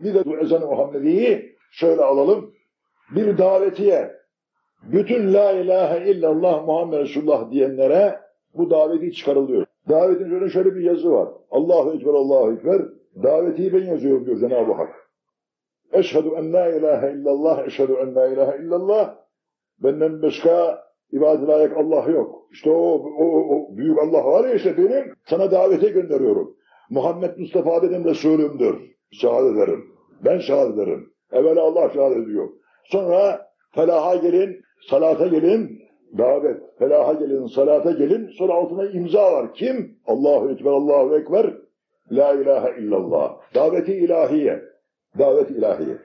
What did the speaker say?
Bir de bu ezan-ı Muhammedi'yi şöyle alalım. Bir davetiye, bütün la ilahe illallah Muhammed Resulullah diyenlere bu daveti çıkarılıyor. Davetin üzerine şöyle bir yazı var. Allahu Ekber, Allahu Ekber. Daveti ben yazıyorum diyor Cenab-ı Hak. Eşhedü en la ilahe illallah, eşhedü en la ilahe illallah. Benden başka ibadet layık Allah yok. İşte o, o, o büyük Allah var ya işte benim. Sana davete gönderiyorum. Muhammed Mustafa benim Resulümdür. Şehadet ederim. Ben şehadet ederim. Evvela Allah şehadet ediyor. Sonra felaha gelin, salata gelin, davet. Felaha gelin, salata gelin. Sonra altına imza var. Kim? Allahu Ekber, Allahu Ekber. La ilahe illallah. Daveti ilahiye. Davet ilahiye.